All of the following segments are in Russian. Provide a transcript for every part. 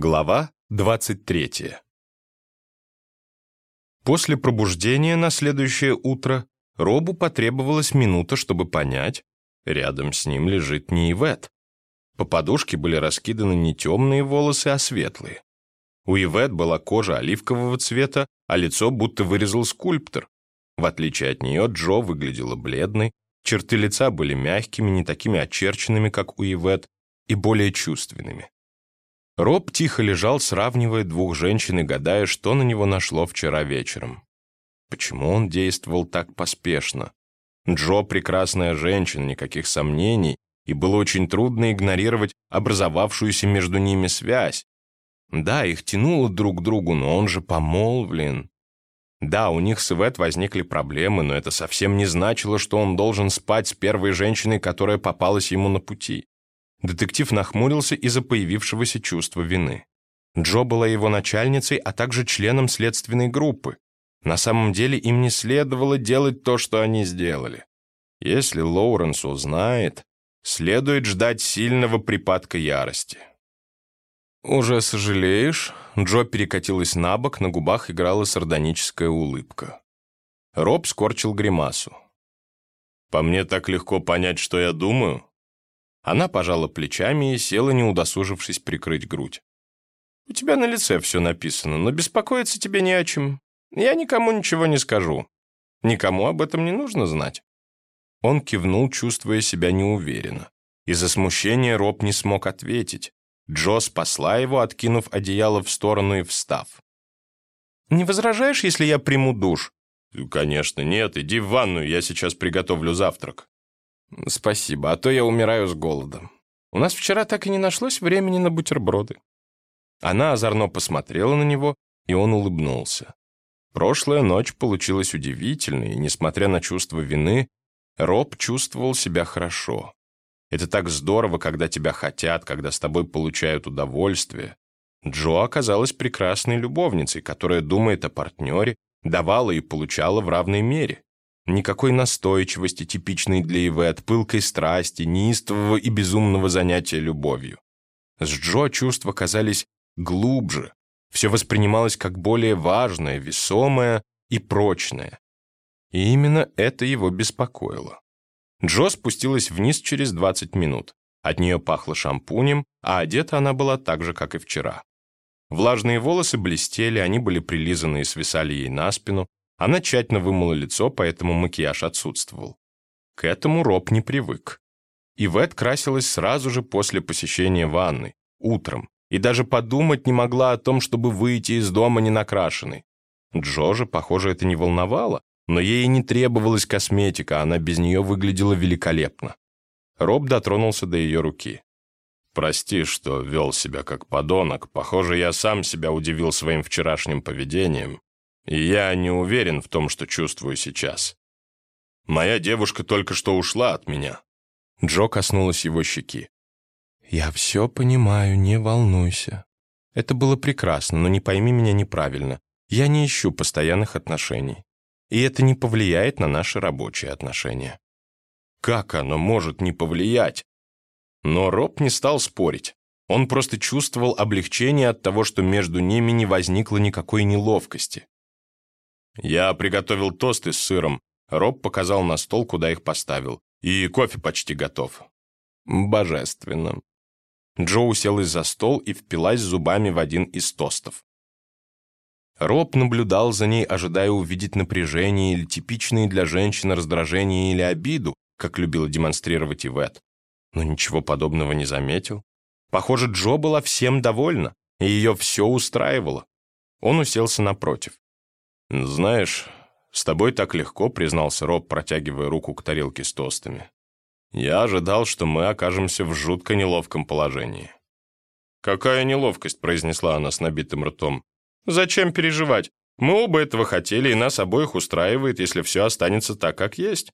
Глава 23 После пробуждения на следующее утро Робу потребовалась минута, чтобы понять, рядом с ним лежит не Ивет. По подушке были раскиданы не темные волосы, а светлые. У Ивет была кожа оливкового цвета, а лицо будто вырезал скульптор. В отличие от нее, Джо выглядела бледной, черты лица были мягкими, не такими очерченными, как у Ивет, и более чувственными. Роб тихо лежал, сравнивая двух женщин и гадая, что на него нашло вчера вечером. Почему он действовал так поспешно? Джо — прекрасная женщина, никаких сомнений, и было очень трудно игнорировать образовавшуюся между ними связь. Да, их тянуло друг к другу, но он же помолвлен. Да, у них с Ивет возникли проблемы, но это совсем не значило, что он должен спать с первой женщиной, которая попалась ему на пути. Детектив нахмурился из-за появившегося чувства вины. Джо была его начальницей, а также членом следственной группы. На самом деле им не следовало делать то, что они сделали. Если Лоуренс узнает, следует ждать сильного припадка ярости. «Уже сожалеешь?» Джо перекатилась на бок, на губах играла сардоническая улыбка. Роб скорчил гримасу. «По мне так легко понять, что я думаю?» Она пожала плечами и села, не удосужившись прикрыть грудь. «У тебя на лице все написано, но беспокоиться тебе не о чем. Я никому ничего не скажу. Никому об этом не нужно знать». Он кивнул, чувствуя себя неуверенно. Из-за смущения Роб не смог ответить. Джо спасла его, откинув одеяло в сторону и встав. «Не возражаешь, если я приму душ?» «Конечно нет. Иди в ванную, я сейчас приготовлю завтрак». «Спасибо, а то я умираю с голода. У нас вчера так и не нашлось времени на бутерброды». Она озорно посмотрела на него, и он улыбнулся. Прошлая ночь получилась удивительной, и, несмотря на чувство вины, Роб чувствовал себя хорошо. Это так здорово, когда тебя хотят, когда с тобой получают удовольствие. Джо оказалась прекрасной любовницей, которая думает о партнере, давала и получала в равной мере. Никакой настойчивости, типичной для Ивет, пылкой страсти, неистового и безумного занятия любовью. С Джо чувства казались глубже, все воспринималось как более важное, весомое и прочное. И именно это его беспокоило. Джо спустилась вниз через 20 минут. От нее пахло шампунем, а одета она была так же, как и вчера. Влажные волосы блестели, они были прилизаны и свисали ей на спину, она тщательно вымыла лицо, поэтому макияж отсутствовал. К этому Роб не привык. Ивет красилась сразу же после посещения ванны, утром, и даже подумать не могла о том, чтобы выйти из дома не накрашенной. Джо же, похоже, это не волновало, но ей не требовалась косметика, она без нее выглядела великолепно. Роб дотронулся до ее руки. «Прости, что вел себя как подонок. Похоже, я сам себя удивил своим вчерашним поведением. И я не уверен в том, что чувствую сейчас. Моя девушка только что ушла от меня». Джо коснулась его щеки. «Я все понимаю, не волнуйся. Это было прекрасно, но не пойми меня неправильно. Я не ищу постоянных отношений. И это не повлияет на наши рабочие отношения». «Как оно может не повлиять?» Но Роб не стал спорить. Он просто чувствовал облегчение от того, что между ними не возникло никакой неловкости. «Я приготовил тосты с сыром». Роб показал на стол, куда их поставил. «И кофе почти готов». «Божественно». Джо уселась за стол и впилась зубами в один из тостов. Роб наблюдал за ней, ожидая увидеть напряжение или типичные для женщины раздражение или обиду, как любила демонстрировать Ивет. Но ничего подобного не заметил. Похоже, Джо была всем довольна, и ее все устраивало. Он уселся напротив. «Знаешь, с тобой так легко», — признался Роб, протягивая руку к тарелке с тостами. «Я ожидал, что мы окажемся в жутко неловком положении». «Какая неловкость», — произнесла она с набитым ртом. «Зачем переживать? Мы оба этого хотели, и нас обоих устраивает, если все останется так, как есть.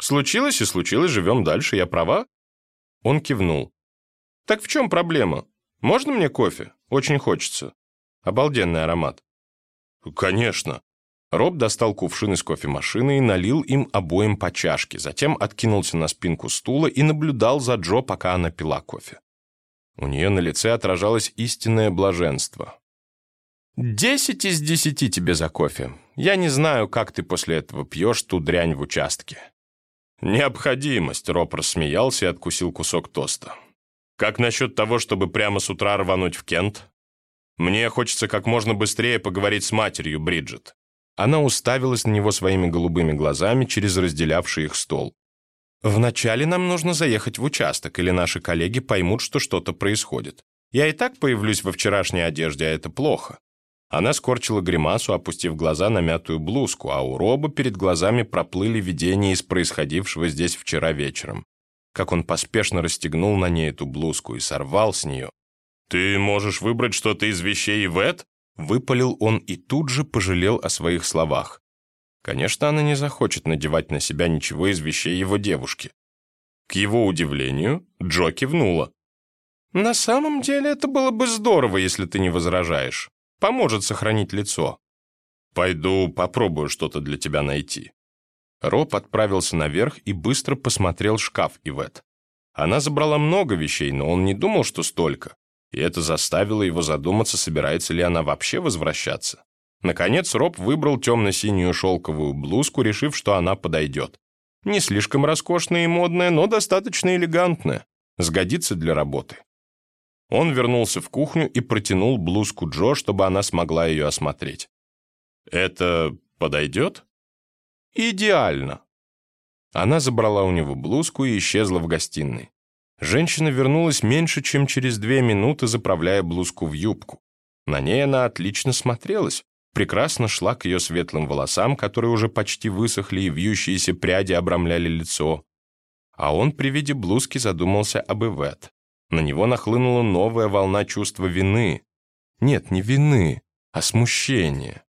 Случилось и случилось, живем дальше, я права?» Он кивнул. «Так в чем проблема? Можно мне кофе? Очень хочется. Обалденный аромат». «Конечно». Роб достал кувшин из кофемашины и налил им обоим по чашке, затем откинулся на спинку стула и наблюдал за Джо, пока она пила кофе. У нее на лице отражалось истинное блаженство. «Десять из десяти тебе за кофе. Я не знаю, как ты после этого пьешь ту дрянь в участке». «Необходимость», — Роб рассмеялся и откусил кусок тоста. «Как насчет того, чтобы прямо с утра рвануть в Кент? Мне хочется как можно быстрее поговорить с матерью, Бриджит». Она уставилась на него своими голубыми глазами через разделявший их стол. «Вначале нам нужно заехать в участок, или наши коллеги поймут, что что-то происходит. Я и так появлюсь во вчерашней одежде, а это плохо. Она скорчила гримасу, опустив глаза на мятую блузку, а у Роба перед глазами проплыли видения из происходившего здесь вчера вечером. Как он поспешно расстегнул на ней эту блузку и сорвал с нее. «Ты можешь выбрать что-то из вещей Ивет?» Выпалил он и тут же пожалел о своих словах. Конечно, она не захочет надевать на себя ничего из вещей его девушки. К его удивлению, Джо кивнула. «На самом деле это было бы здорово, если ты не возражаешь. Поможет сохранить лицо. Пойду попробую что-то для тебя найти». Роб отправился наверх и быстро посмотрел шкаф Ивет. Она забрала много вещей, но он не думал, что столько. И это заставило его задуматься, собирается ли она вообще возвращаться. Наконец Роб выбрал темно-синюю шелковую блузку, решив, что она подойдет. Не слишком роскошная и модная, но достаточно элегантная. Сгодится для работы. Он вернулся в кухню и протянул блузку Джо, чтобы она смогла ее осмотреть. «Это подойдет?» «Идеально!» Она забрала у него блузку и исчезла в гостиной. Женщина вернулась меньше, чем через две минуты, заправляя блузку в юбку. На ней она отлично смотрелась, прекрасно шла к ее светлым волосам, которые уже почти высохли и вьющиеся пряди обрамляли лицо. А он при виде блузки задумался об Ивет. На него нахлынула новая волна чувства вины. Нет, не вины, а смущения.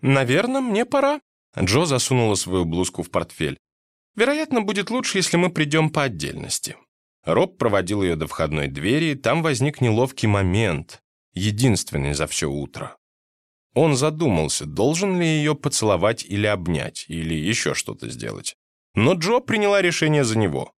«Наверное, мне пора». Джо засунула свою блузку в портфель. «Вероятно, будет лучше, если мы придем по отдельности». Роб проводил ее до входной двери, и там возник неловкий момент, единственный за все утро. Он задумался, должен ли ее поцеловать или обнять, или еще что-то сделать. Но Джо приняла решение за него.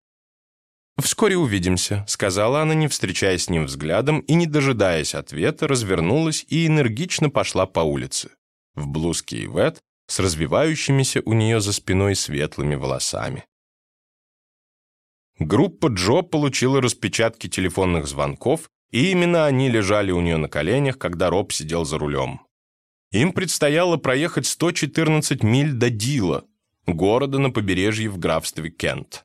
«Вскоре увидимся», — сказала она, не встречаясь с ним взглядом и, не дожидаясь ответа, развернулась и энергично пошла по улице. В блузке Ивет с развивающимися у нее за спиной светлыми волосами. Группа Джо получила распечатки телефонных звонков, и именно они лежали у нее на коленях, когда Роб сидел за рулем. Им предстояло проехать 114 миль до Дила, города на побережье в графстве Кент.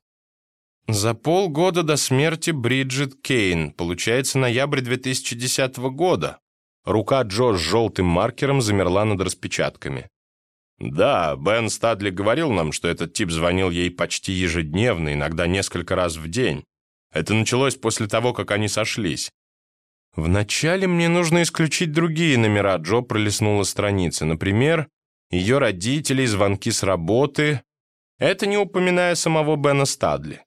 За полгода до смерти Бриджит Кейн, получается, ноябрь 2010 года. Рука Джо с желтым маркером замерла над распечатками. Да, Бен Стадли говорил нам, что этот тип звонил ей почти ежедневно, иногда несколько раз в день. Это началось после того, как они сошлись. Вначале мне нужно исключить другие номера, Джо пролистнула страницы. Например, ее родителей, звонки с работы. Это не упоминая самого Бена Стадли.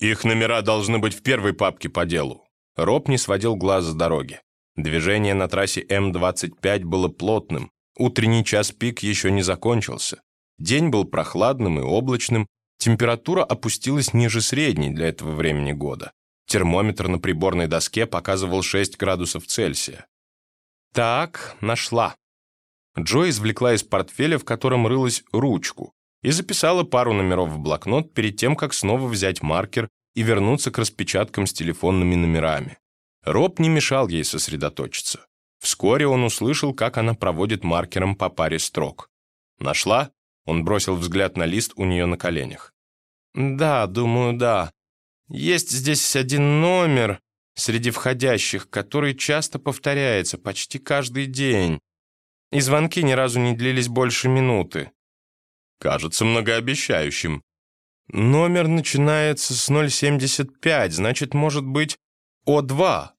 Их номера должны быть в первой папке по делу. Роб не сводил глаз с дороги. Движение на трассе М-25 было плотным. Утренний час пик еще не закончился. День был прохладным и облачным. Температура опустилась ниже средней для этого времени года. Термометр на приборной доске показывал 6 градусов Цельсия. «Так, нашла». Джо извлекла из портфеля, в котором рылась ручку, и записала пару номеров в блокнот перед тем, как снова взять маркер и вернуться к распечаткам с телефонными номерами. Роб не мешал ей сосредоточиться. Вскоре он услышал, как она проводит маркером по паре строк. «Нашла?» Он бросил взгляд на лист у нее на коленях. «Да, думаю, да. Есть здесь один номер среди входящих, который часто повторяется, почти каждый день. И звонки ни разу не длились больше минуты. Кажется многообещающим. Номер начинается с 075, значит, может быть, О2.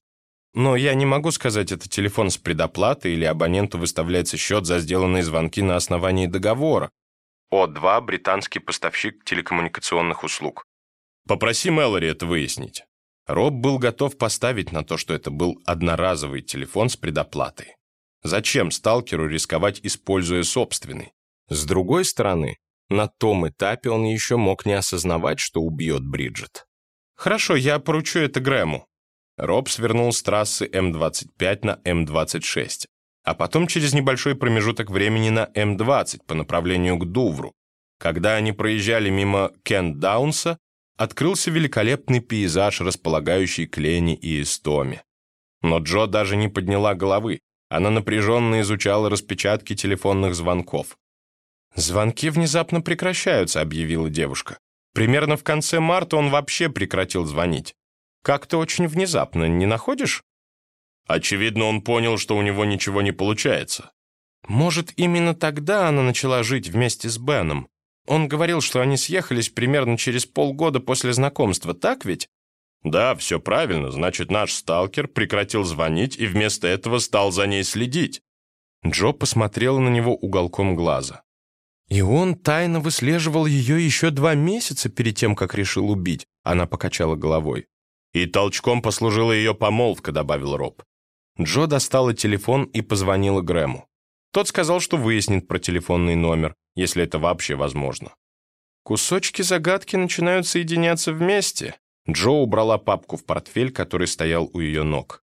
Но я не могу сказать, это телефон с предоплатой или абоненту выставляется счет за сделанные звонки на основании договора. О2 – британский поставщик телекоммуникационных услуг. Попроси Мэлори это выяснить. Роб был готов поставить на то, что это был одноразовый телефон с предоплатой. Зачем сталкеру рисковать, используя собственный? С другой стороны, на том этапе он еще мог не осознавать, что убьет Бриджит. «Хорошо, я поручу это Грэму». Роб свернул с трассы М-25 на М-26, а потом через небольшой промежуток времени на М-20 по направлению к Дувру. Когда они проезжали мимо Кент-Даунса, открылся великолепный пейзаж, располагающий к Лене и Истоме. Но Джо даже не подняла головы. Она напряженно изучала распечатки телефонных звонков. «Звонки внезапно прекращаются», — объявила девушка. «Примерно в конце марта он вообще прекратил звонить. Как-то очень внезапно, не находишь?» Очевидно, он понял, что у него ничего не получается. Может, именно тогда она начала жить вместе с Беном. Он говорил, что они съехались примерно через полгода после знакомства, так ведь? Да, все правильно. Значит, наш сталкер прекратил звонить и вместо этого стал за ней следить. Джо посмотрела на него уголком глаза. И он тайно выслеживал ее еще два месяца перед тем, как решил убить. Она покачала головой. И толчком послужила ее помолвка, добавил Роб. Джо достала телефон и позвонила Грэму. Тот сказал, что выяснит про телефонный номер, если это вообще возможно. Кусочки загадки начинают соединяться вместе. Джо убрала папку в портфель, который стоял у ее ног.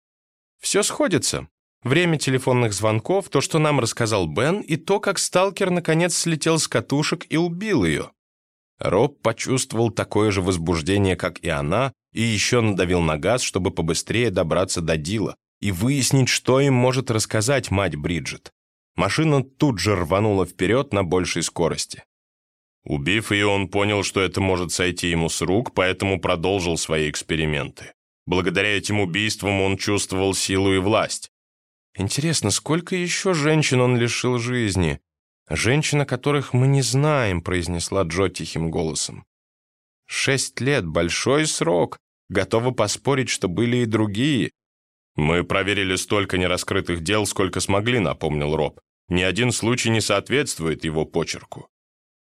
Все сходится. Время телефонных звонков, то, что нам рассказал Бен, и то, как сталкер наконец слетел с катушек и убил ее. Роб почувствовал такое же возбуждение, как и она, и еще надавил на газ, чтобы побыстрее добраться до Дила и выяснить, что им может рассказать мать Бриджит. Машина тут же рванула вперед на большей скорости. Убив ее, он понял, что это может сойти ему с рук, поэтому продолжил свои эксперименты. Благодаря этим убийствам он чувствовал силу и власть. Интересно, сколько еще женщин он лишил жизни? Женщин, о которых мы не знаем, произнесла Джо тихим голосом. Шесть лет — большой срок. Готова поспорить, что были и другие. Мы проверили столько нераскрытых дел, сколько смогли, напомнил Роб. Ни один случай не соответствует его почерку.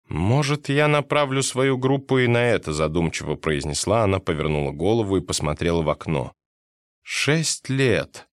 «Может, я направлю свою группу и на это», задумчиво произнесла она, повернула голову и посмотрела в окно. «Шесть лет».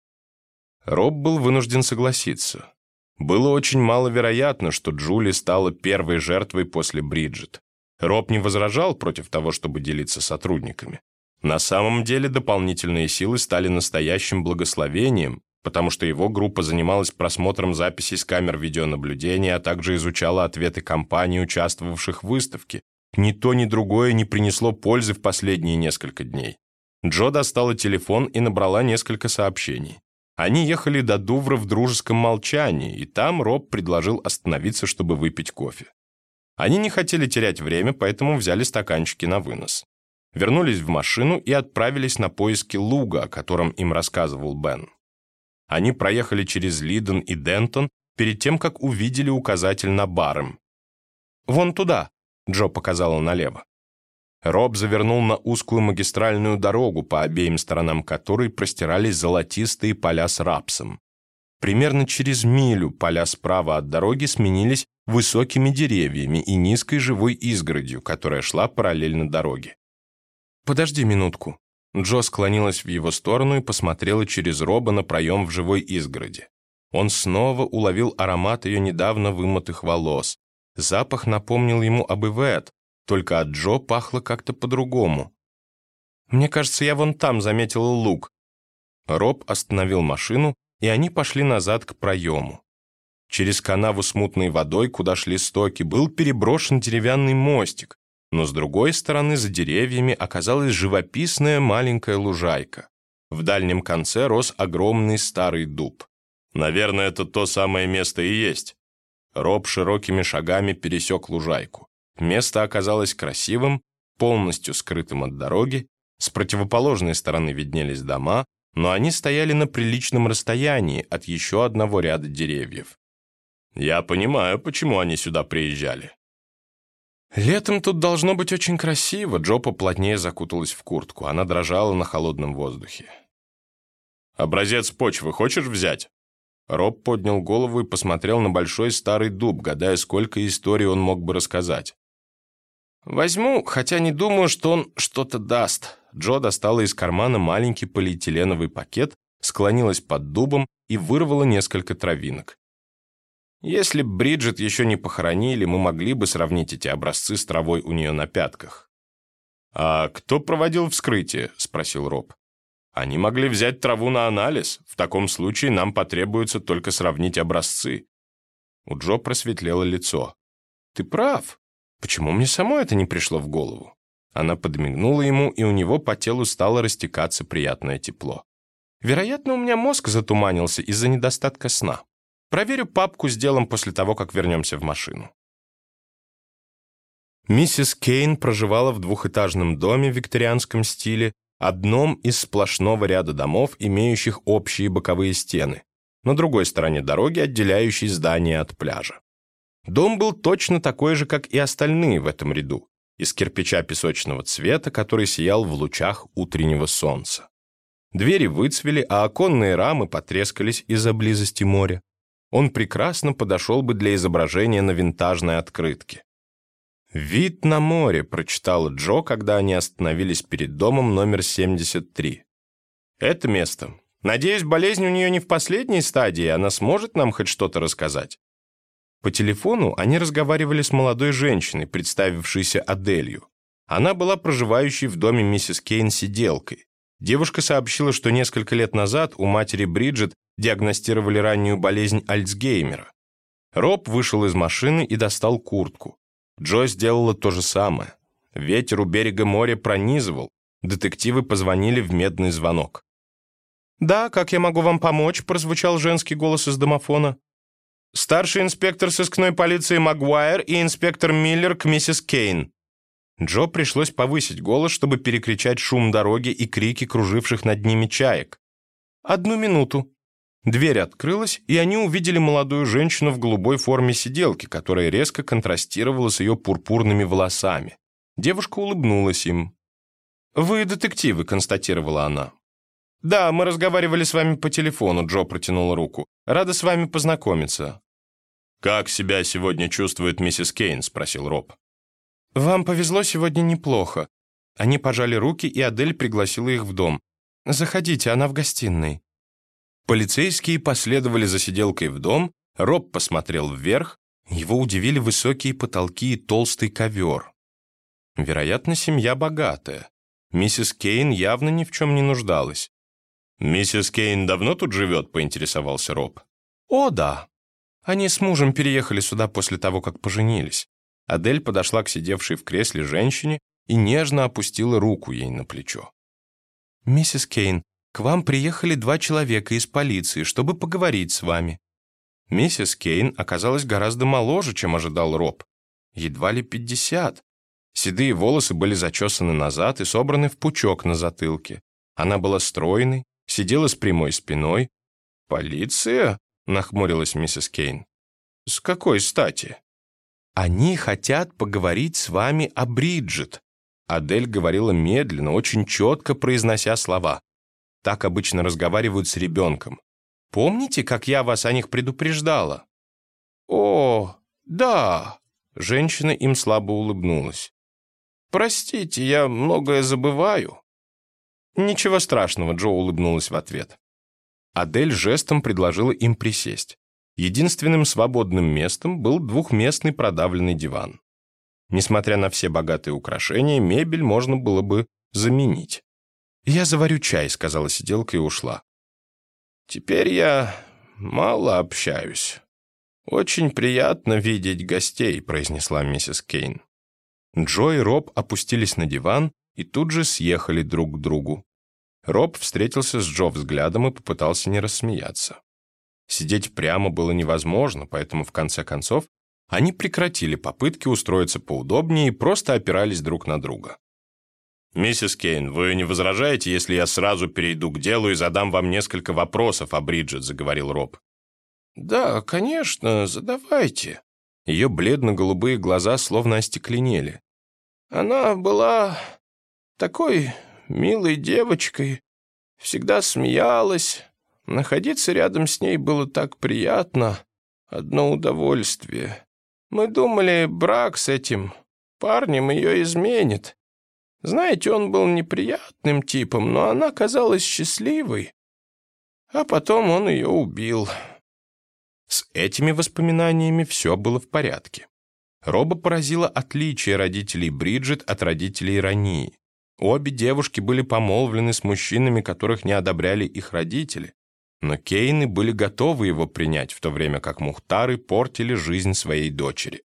Роб был вынужден согласиться. Было очень маловероятно, что Джули стала первой жертвой после Бриджит. Роб не возражал против того, чтобы делиться сотрудниками. На самом деле дополнительные силы стали настоящим благословением, потому что его группа занималась просмотром записей с камер видеонаблюдения, а также изучала ответы компаний, участвовавших в выставке. Ни то, ни другое не принесло пользы в последние несколько дней. Джо достала телефон и набрала несколько сообщений. Они ехали до Дувра в дружеском молчании, и там Роб предложил остановиться, чтобы выпить кофе. Они не хотели терять время, поэтому взяли стаканчики на вынос. Вернулись в машину и отправились на поиски луга, о котором им рассказывал Бен. Они проехали через Лиден и Дентон перед тем, как увидели указатель на Барем. «Вон туда», — Джо показала налево. Роб завернул на узкую магистральную дорогу, по обеим сторонам которой простирались золотистые поля с рапсом. Примерно через милю поля справа от дороги сменились высокими деревьями и низкой живой изгородью, которая шла параллельно дороге. «Подожди минутку», Джо склонилась в его сторону и посмотрела через Роба на проем в живой изгороди. Он снова уловил аромат ее недавно вымытых волос. Запах напомнил ему об Ивет, только от Джо пахло как-то по-другому. «Мне кажется, я вон там заметила лук». Роб остановил машину, и они пошли назад к проему. Через канаву с мутной водой, куда шли стоки, был переброшен деревянный мостик, но с другой стороны за деревьями оказалась живописная маленькая лужайка. В дальнем конце рос огромный старый дуб. Наверное, это то самое место и есть. Роб широкими шагами пересек лужайку. Место оказалось красивым, полностью скрытым от дороги. С противоположной стороны виднелись дома, но они стояли на приличном расстоянии от еще одного ряда деревьев. «Я понимаю, почему они сюда приезжали. «Летом тут должно быть очень красиво», Джо поплотнее закуталась в куртку. Она дрожала на холодном воздухе. «Образец почвы хочешь взять?» Роб поднял голову и посмотрел на большой старый дуб, гадая, сколько историй он мог бы рассказать. «Возьму, хотя не думаю, что он что-то даст». Джо достала из кармана маленький полиэтиленовый пакет, склонилась под дубом и вырвала несколько травинок. Если б Бриджит еще не похоронили, мы могли бы сравнить эти образцы с травой у нее на пятках. «А кто проводил вскрытие?» — спросил Роб. Они могли взять траву на анализ. В таком случае нам потребуется только сравнить образцы. У Джо просветлело лицо. «Ты прав. Почему мне само это не пришло в голову?» Она подмигнула ему, и у него по телу стало растекаться приятное тепло. «Вероятно, у меня мозг затуманился из-за недостатка сна. Проверю папку с делом после того, как вернемся в машину». Миссис Кейн проживала в двухэтажном доме в викторианском стиле, одном из сплошного ряда домов, имеющих общие боковые стены, на другой стороне дороги, отделяющей здание от пляжа. Дом был точно такой же, как и остальные в этом ряду, из кирпича песочного цвета, который сиял в лучах утреннего солнца. Двери выцвели, а оконные рамы потрескались из-за близости моря. Он прекрасно подошел бы для изображения на винтажной открытке. «Вид на море», — прочитала Джо, когда они остановились перед домом номер 73. «Это место. Надеюсь, болезнь у нее не в последней стадии, она сможет нам хоть что-то рассказать». По телефону они разговаривали с молодой женщиной, представившейся Аделью. Она была проживающей в доме миссис Кейн сиделкой. Девушка сообщила, что несколько лет назад у матери Бриджит диагностировали раннюю болезнь Альцгеймера. Роб вышел из машины и достал куртку. Джо сделала то же самое. Ветер у берега моря пронизывал. Детективы позвонили в медный звонок. «Да, как я могу вам помочь?» – прозвучал женский голос из домофона. Старший инспектор сыскной полиции Магуайр и инспектор Миллер к миссис Кейн. Джо пришлось повысить голос, чтобы перекричать шум дороги и крики круживших над ними чаек. «Одну минуту». Дверь открылась, и они увидели молодую женщину в голубой форме сиделки, которая резко контрастировала с ее пурпурными волосами. Девушка улыбнулась им. «Вы детективы», — констатировала она. «Да, мы разговаривали с вами по телефону», — Джо протянул руку. «Рада с вами познакомиться». «Как себя сегодня чувствует миссис Кейн?» — спросил Роб. «Вам повезло сегодня неплохо». Они пожали руки, и Адель пригласила их в дом. «Заходите, она в гостиной». Полицейские последовали за сиделкой в дом, Роб посмотрел вверх, его удивили высокие потолки и толстый ковер. Вероятно, семья богатая. Миссис Кейн явно ни в чем не нуждалась. «Миссис Кейн давно тут живет?» — поинтересовался Роб. «О, да. Они с мужем переехали сюда после того, как поженились. Адель подошла к сидевшей в кресле женщине и нежно опустила руку ей на плечо. «Миссис Кейн, к вам приехали два человека из полиции, чтобы поговорить с вами». Миссис Кейн оказалась гораздо моложе, чем ожидал Роб. Едва ли пятьдесят. Седые волосы были зачесаны назад и собраны в пучок на затылке. Она была стройной, сидела с прямой спиной. «Полиция?» — нахмурилась миссис Кейн. «С какой стати?» «Они хотят поговорить с вами о Бриджит». Адель говорила медленно, очень четко произнося слова. Так обычно разговаривают с ребенком. «Помните, как я вас о них предупреждала?» «О, да!» Женщина им слабо улыбнулась. «Простите, я многое забываю». «Ничего страшного», — Джо улыбнулась в ответ. Адель жестом предложила им присесть. Единственным свободным местом был двухместный продавленный диван. Несмотря на все богатые украшения, мебель можно было бы заменить. «Я заварю чай», — сказала сиделка и ушла. «Теперь я мало общаюсь. Очень приятно видеть гостей», — произнесла миссис Кейн. Джо и Роб опустились на диван и тут же съехали друг к другу. Роб встретился с Джо взглядом и попытался не рассмеяться. Сидеть прямо было невозможно, поэтому в конце концов они прекратили попытки устроиться поудобнее и просто опирались друг на друга. «Миссис Кейн, вы не возражаете, если я сразу перейду к делу и задам вам несколько вопросов о Бриджит?» — заговорил Роб. «Да, конечно, задавайте». Ее бледно-голубые глаза словно остекленели. «Она была такой милой девочкой, всегда смеялась. Находиться рядом с ней было так приятно, одно удовольствие. Мы думали, брак с этим парнем ее изменит. Знаете, он был неприятным типом, но она казалась счастливой. А потом он ее убил. С этими воспоминаниями все было в порядке. Роба поразило отличие родителей Бриджит от родителей Рании. Обе девушки были помолвлены с мужчинами, которых не одобряли их родители. Но Кейны были готовы его принять, в то время как Мухтары портили жизнь своей дочери.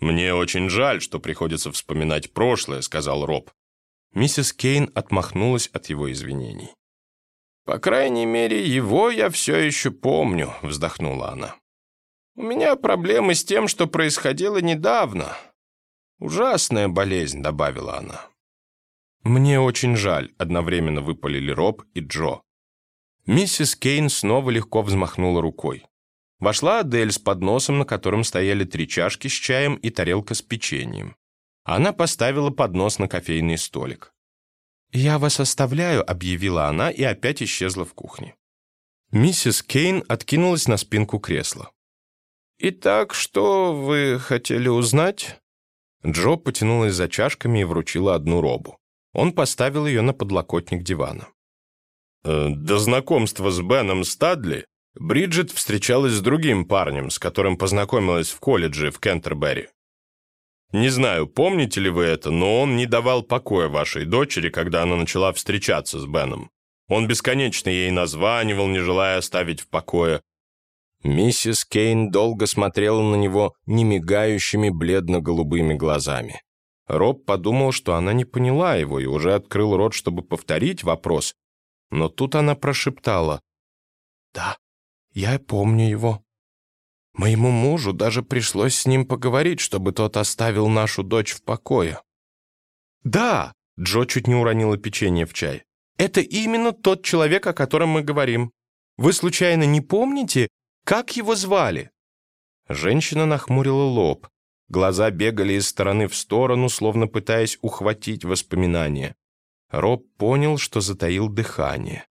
«Мне очень жаль, что приходится вспоминать прошлое», — сказал Роб. Миссис Кейн отмахнулась от его извинений. «По крайней мере, его я все еще помню», — вздохнула она. «У меня проблемы с тем, что происходило недавно. Ужасная болезнь», — добавила она. «Мне очень жаль», — одновременно выпалили Роб и Джо. Миссис Кейн снова легко взмахнула рукой. Вошла Адель с подносом, на котором стояли три чашки с чаем и тарелка с печеньем. Она поставила поднос на кофейный столик. «Я вас оставляю», — объявила она и опять исчезла в кухне. Миссис Кейн откинулась на спинку кресла. «Итак, что вы хотели узнать?» Джо потянулась за чашками и вручила одну робу. Он поставил ее на подлокотник дивана. «Э, «До знакомства с Беном Стадли Бриджит встречалась с другим парнем, с которым познакомилась в колледже в Кентербери. Не знаю, помните ли вы это, но он не давал покоя вашей дочери, когда она начала встречаться с Беном. Он бесконечно ей названивал, не желая оставить в покое. Миссис Кейн долго смотрела на него немигающими бледно-голубыми глазами. Роб подумал, что она не поняла его и уже открыл рот, чтобы повторить вопрос. Но тут она прошептала. «Да, я помню его». Моему мужу даже пришлось с ним поговорить, чтобы тот оставил нашу дочь в покое. «Да!» — Джо чуть не уронила печенье в чай. «Это именно тот человек, о котором мы говорим. Вы случайно не помните, как его звали?» Женщина нахмурила лоб. Глаза бегали из стороны в сторону, словно пытаясь ухватить воспоминания. Роб понял, что затаил дыхание.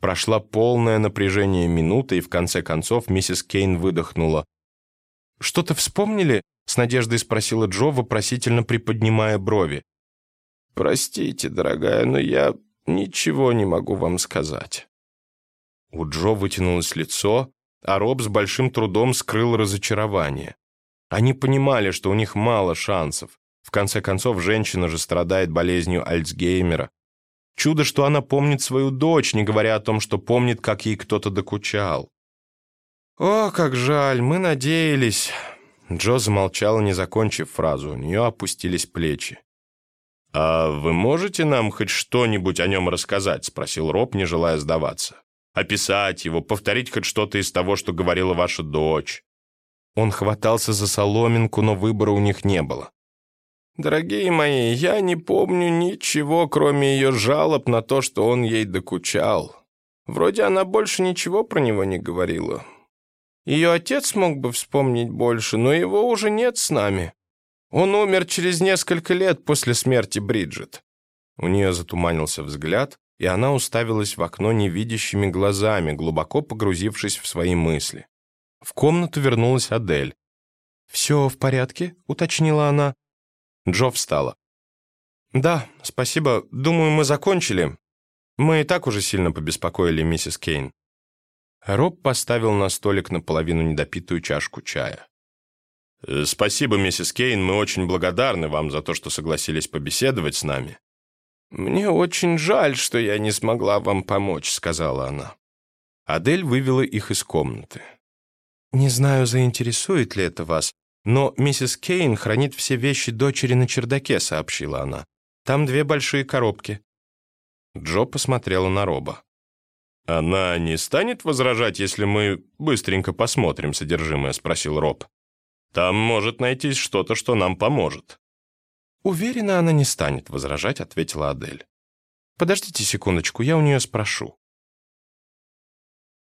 Прошла полное напряжение минуты, и в конце концов миссис Кейн выдохнула. «Что-то вспомнили?» — с надеждой спросила Джо, вопросительно приподнимая брови. «Простите, дорогая, но я ничего не могу вам сказать». У Джо вытянулось лицо, а Роб с большим трудом скрыл разочарование. Они понимали, что у них мало шансов. В конце концов, женщина же страдает болезнью Альцгеймера. Чудо, что она помнит свою дочь, не говоря о том, что помнит, как ей кто-то докучал. «О, как жаль, мы надеялись...» Джо замолчала, не закончив фразу. У нее опустились плечи. «А вы можете нам хоть что-нибудь о нем рассказать?» — спросил Роб, не желая сдаваться. «Описать его, повторить хоть что-то из того, что говорила ваша дочь». Он хватался за соломинку, но выбора у них не было. Дорогие мои, я не помню ничего, кроме ее жалоб на то, что он ей докучал. Вроде она больше ничего про него не говорила. Ее отец мог бы вспомнить больше, но его уже нет с нами. Он умер через несколько лет после смерти Бриджит. У нее затуманился взгляд, и она уставилась в окно невидящими глазами, глубоко погрузившись в свои мысли. В комнату вернулась Адель. «Все в порядке?» — уточнила она. Джо встала. «Да, спасибо. Думаю, мы закончили. Мы и так уже сильно побеспокоили миссис Кейн». Роб поставил на столик наполовину недопитую чашку чая. «Э, «Спасибо, миссис Кейн. Мы очень благодарны вам за то, что согласились побеседовать с нами». «Мне очень жаль, что я не смогла вам помочь», — сказала она. Адель вывела их из комнаты. «Не знаю, заинтересует ли это вас, «Но миссис Кейн хранит все вещи дочери на чердаке», — сообщила она. «Там две большие коробки». Джо посмотрела на Роба. «Она не станет возражать, если мы быстренько посмотрим содержимое?» — спросил Роб. «Там может найтись что-то, что нам поможет». «Уверена, она не станет возражать», — ответила Адель. «Подождите секундочку, я у нее спрошу».